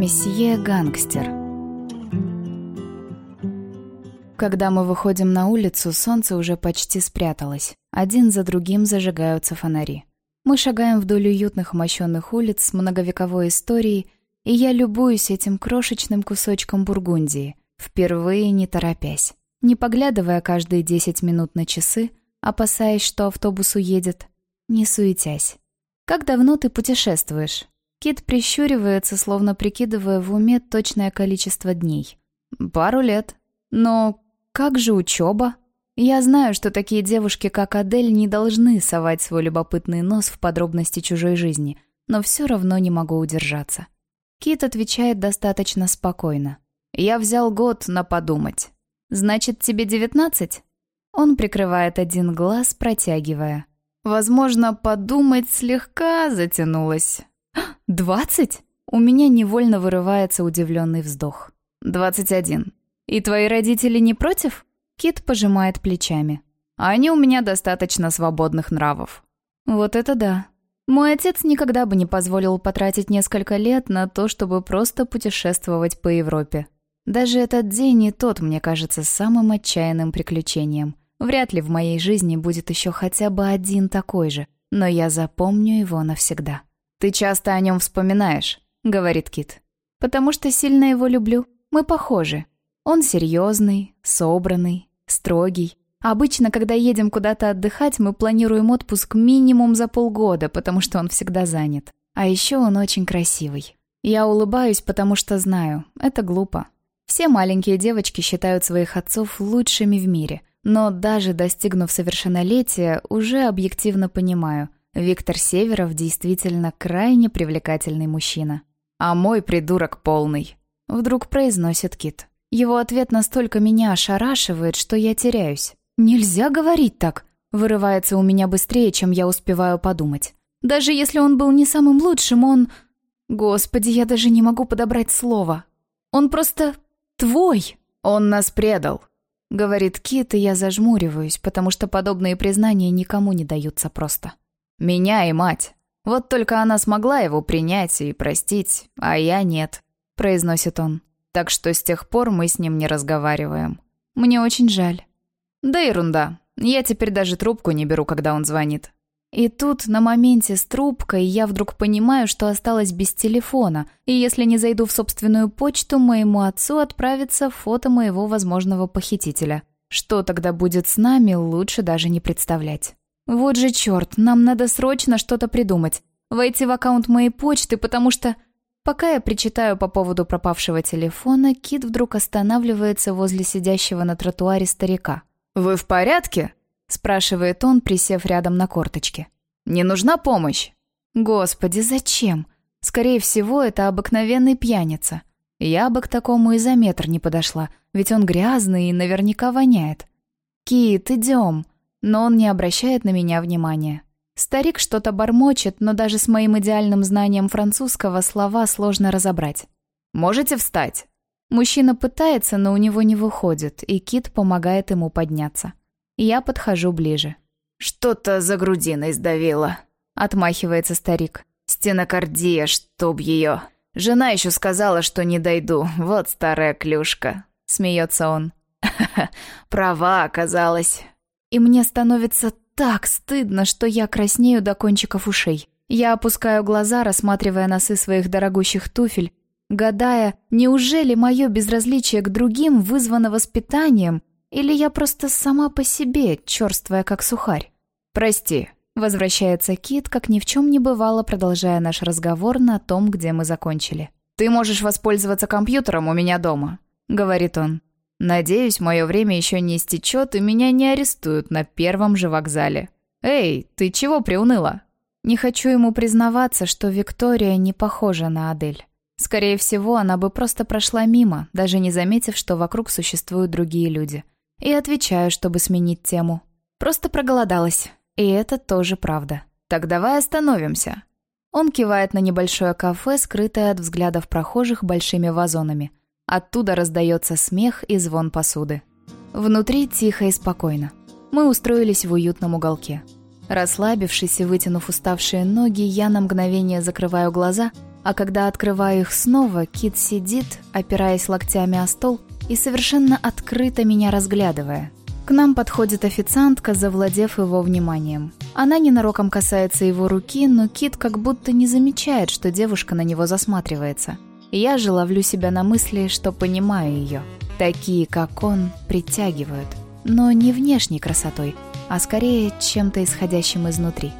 Месье Гангстер. Когда мы выходим на улицу, солнце уже почти спряталось. Один за другим зажигаются фонари. Мы шагаем вдоль уютных мощенных улиц с многовековой историей, и я любуюсь этим крошечным кусочком Бургундии, впервые не торопясь, не поглядывая каждые десять минут на часы, опасаясь, что автобус уедет, не суетясь. «Как давно ты путешествуешь?» Кит прищуривается, словно прикидывая в уме точное количество дней. «Пару лет. Но как же учеба?» Я знаю, что такие девушки, как Адель, не должны совать свой любопытный нос в подробности чужой жизни, но все равно не могу удержаться. Кит отвечает достаточно спокойно. «Я взял год на подумать». «Значит, тебе девятнадцать?» Он прикрывает один глаз, протягивая. «Возможно, подумать слегка затянулось». «Двадцать?» У меня невольно вырывается удивленный вздох. «Двадцать один. И твои родители не против?» Кит пожимает плечами. «Они у меня достаточно свободных нравов». «Вот это да. Мой отец никогда бы не позволил потратить несколько лет на то, чтобы просто путешествовать по Европе. Даже этот день и тот мне кажется самым отчаянным приключением. Вряд ли в моей жизни будет еще хотя бы один такой же, но я запомню его навсегда. «Ты часто о нем вспоминаешь», — говорит Кит. «Потому что сильно его люблю. Мы похожи. Он серьезный, собранный, строгий. Обычно, когда едем куда-то отдыхать, мы планируем отпуск минимум за полгода, потому что он всегда занят. А еще он очень красивый. Я улыбаюсь, потому что знаю, это глупо. Все маленькие девочки считают своих отцов лучшими в мире. Но даже достигнув совершеннолетия, уже объективно понимаю, Виктор Северов действительно крайне привлекательный мужчина. «А мой придурок полный», — вдруг произносит Кит. Его ответ настолько меня ошарашивает, что я теряюсь. «Нельзя говорить так!» Вырывается у меня быстрее, чем я успеваю подумать. Даже если он был не самым лучшим, он... Господи, я даже не могу подобрать слово. Он просто... твой! Он нас предал, говорит Кит, и я зажмуриваюсь, потому что подобные признания никому не даются просто. Меня и мать. Вот только она смогла его принять и простить, а я нет, произносит он. Так что с тех пор мы с ним не разговариваем. Мне очень жаль. Да ерунда. Я теперь даже трубку не беру, когда он звонит. И тут, на моменте с трубкой, я вдруг понимаю, что осталась без телефона, и если не зайду в собственную почту, моему отцу отправится фото моего возможного похитителя. Что тогда будет с нами, лучше даже не представлять. Вот же черт, нам надо срочно что-то придумать. Войти в аккаунт моей почты, потому что... Пока я причитаю по поводу пропавшего телефона, Кит вдруг останавливается возле сидящего на тротуаре старика. «Вы в порядке?» – спрашивает он, присев рядом на корточке. «Не нужна помощь?» «Господи, зачем? Скорее всего, это обыкновенный пьяница. Я бы к такому и за метр не подошла, ведь он грязный и наверняка воняет. Кит, идем!» Но он не обращает на меня внимания. Старик что-то бормочет, но даже с моим идеальным знанием французского слова сложно разобрать. «Можете встать?» Мужчина пытается, но у него не выходит, и Кит помогает ему подняться. Я подхожу ближе. «Что-то за грудиной сдавило», — отмахивается старик. «Стенокардия, чтоб ее. Жена еще сказала, что не дойду. Вот старая клюшка», — смеется он. права оказалась». И мне становится так стыдно, что я краснею до кончиков ушей. Я опускаю глаза, рассматривая носы своих дорогущих туфель, гадая, неужели мое безразличие к другим вызвано воспитанием, или я просто сама по себе, черствая как сухарь. «Прости», — возвращается Кит, как ни в чем не бывало, продолжая наш разговор на том, где мы закончили. «Ты можешь воспользоваться компьютером у меня дома», — говорит он. Надеюсь, мое время еще не истечет, и меня не арестуют на первом же вокзале. Эй, ты чего приуныла? Не хочу ему признаваться, что Виктория не похожа на Адель. Скорее всего, она бы просто прошла мимо, даже не заметив, что вокруг существуют другие люди. И отвечаю, чтобы сменить тему. Просто проголодалась. И это тоже правда. Так давай остановимся. Он кивает на небольшое кафе, скрытое от взглядов прохожих большими вазонами – Оттуда раздается смех и звон посуды. Внутри тихо и спокойно. Мы устроились в уютном уголке. Расслабившись и вытянув уставшие ноги, я на мгновение закрываю глаза А когда открываю их снова, Кит сидит, опираясь локтями о стол и совершенно открыто меня разглядывая. К нам подходит официантка, завладев его вниманием. Она ненароком касается его руки, но Кит как будто не замечает, что девушка на него засматривается. Я же ловлю себя на мысли, что понимаю ее. Такие, как он, притягивают. Но не внешней красотой, а скорее чем-то исходящим изнутри.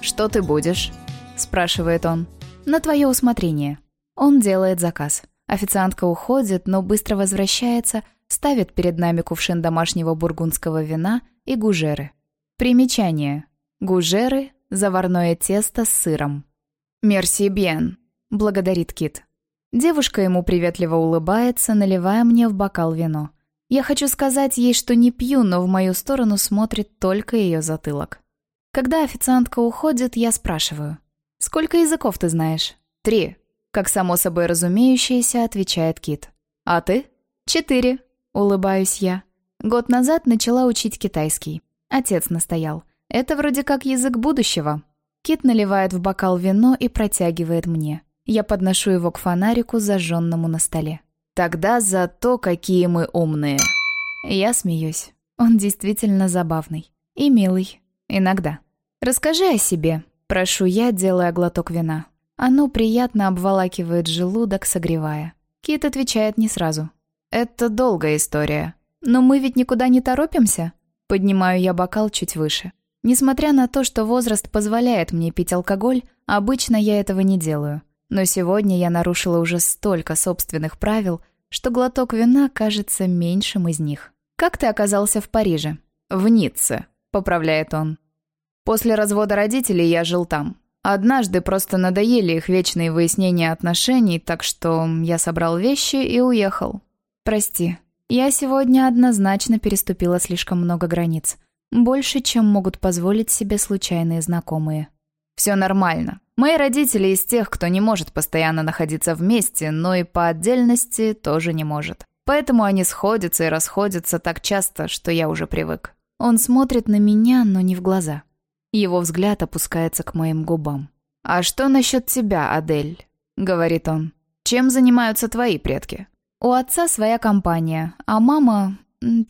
«Что ты будешь?» – спрашивает он. «На твое усмотрение». Он делает заказ. Официантка уходит, но быстро возвращается, ставит перед нами кувшин домашнего бургундского вина и гужеры. Примечание. Гужеры – заварное тесто с сыром. «Мерси бьен», – благодарит Кит. Девушка ему приветливо улыбается, наливая мне в бокал вино. Я хочу сказать ей, что не пью, но в мою сторону смотрит только ее затылок. Когда официантка уходит, я спрашиваю. «Сколько языков ты знаешь?» «Три», — как само собой разумеющееся, отвечает Кит. «А ты?» «Четыре», — улыбаюсь я. Год назад начала учить китайский. Отец настоял. Это вроде как язык будущего. Кит наливает в бокал вино и протягивает мне. Я подношу его к фонарику, зажженному на столе. Тогда за то, какие мы умные. Я смеюсь. Он действительно забавный. И милый. Иногда. Расскажи о себе. Прошу я, делая глоток вина. Оно приятно обволакивает желудок, согревая. Кит отвечает не сразу. «Это долгая история. Но мы ведь никуда не торопимся?» Поднимаю я бокал чуть выше. Несмотря на то, что возраст позволяет мне пить алкоголь, обычно я этого не делаю. Но сегодня я нарушила уже столько собственных правил, что глоток вина кажется меньшим из них. «Как ты оказался в Париже?» «В Ницце», — поправляет он. «После развода родителей я жил там. Однажды просто надоели их вечные выяснения отношений, так что я собрал вещи и уехал. Прости, я сегодня однозначно переступила слишком много границ. Больше, чем могут позволить себе случайные знакомые. Все нормально. Мои родители из тех, кто не может постоянно находиться вместе, но и по отдельности тоже не может. Поэтому они сходятся и расходятся так часто, что я уже привык. Он смотрит на меня, но не в глаза. Его взгляд опускается к моим губам. «А что насчет тебя, Адель?» — говорит он. «Чем занимаются твои предки?» «У отца своя компания, а мама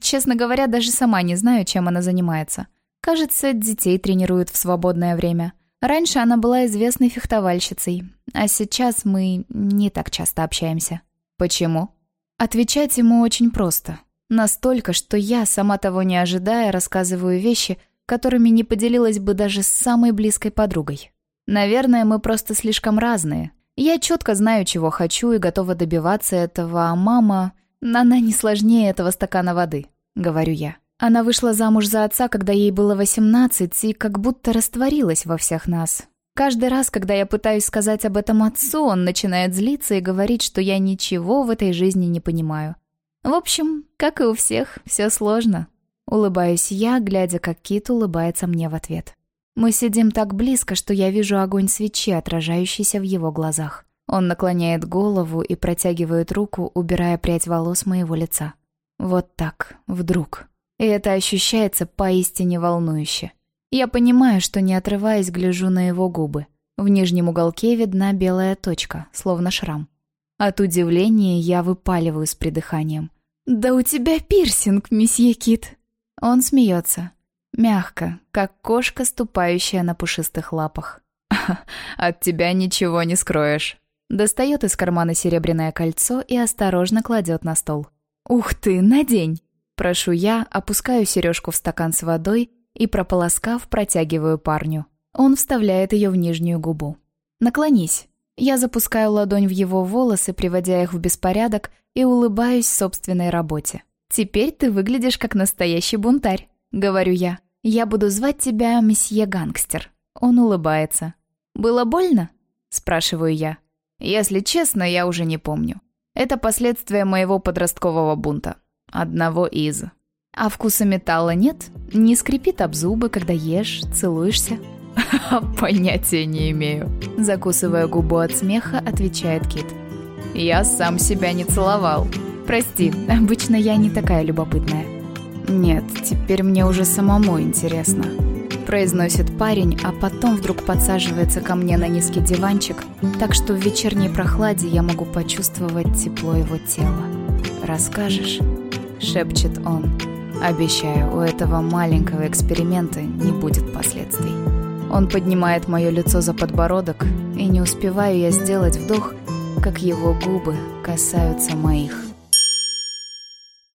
Честно говоря, даже сама не знаю, чем она занимается. Кажется, детей тренируют в свободное время. Раньше она была известной фехтовальщицей, а сейчас мы не так часто общаемся. Почему? Отвечать ему очень просто. Настолько, что я, сама того не ожидая, рассказываю вещи, которыми не поделилась бы даже с самой близкой подругой. Наверное, мы просто слишком разные. Я четко знаю, чего хочу и готова добиваться этого, а мама... «Она не сложнее этого стакана воды», — говорю я. Она вышла замуж за отца, когда ей было 18, и как будто растворилась во всех нас. Каждый раз, когда я пытаюсь сказать об этом отцу, он начинает злиться и говорить, что я ничего в этой жизни не понимаю. В общем, как и у всех, все сложно. Улыбаюсь я, глядя, как Кит улыбается мне в ответ. Мы сидим так близко, что я вижу огонь свечи, отражающийся в его глазах. Он наклоняет голову и протягивает руку, убирая прядь волос моего лица. Вот так, вдруг. И это ощущается поистине волнующе. Я понимаю, что не отрываясь, гляжу на его губы. В нижнем уголке видна белая точка, словно шрам. От удивления я выпаливаю с придыханием. «Да у тебя пирсинг, месье Кит!» Он смеется. Мягко, как кошка, ступающая на пушистых лапах. «От тебя ничего не скроешь». Достает из кармана серебряное кольцо и осторожно кладет на стол. «Ух ты, надень!» Прошу я, опускаю сережку в стакан с водой и, прополоскав, протягиваю парню. Он вставляет ее в нижнюю губу. «Наклонись». Я запускаю ладонь в его волосы, приводя их в беспорядок, и улыбаюсь собственной работе. «Теперь ты выглядишь как настоящий бунтарь», — говорю я. «Я буду звать тебя месье Гангстер». Он улыбается. «Было больно?» — спрашиваю я. Если честно, я уже не помню. Это последствия моего подросткового бунта. Одного из. А вкуса металла нет? Не скрипит об зубы, когда ешь, целуешься? Понятия не имею. Закусывая губу от смеха, отвечает Кит. Я сам себя не целовал. Прости, обычно я не такая любопытная. Нет, теперь мне уже самому интересно. произносит парень, а потом вдруг подсаживается ко мне на низкий диванчик, так что в вечерней прохладе я могу почувствовать тепло его тела. «Расскажешь?» — шепчет он. «Обещаю, у этого маленького эксперимента не будет последствий». Он поднимает мое лицо за подбородок, и не успеваю я сделать вдох, как его губы касаются моих.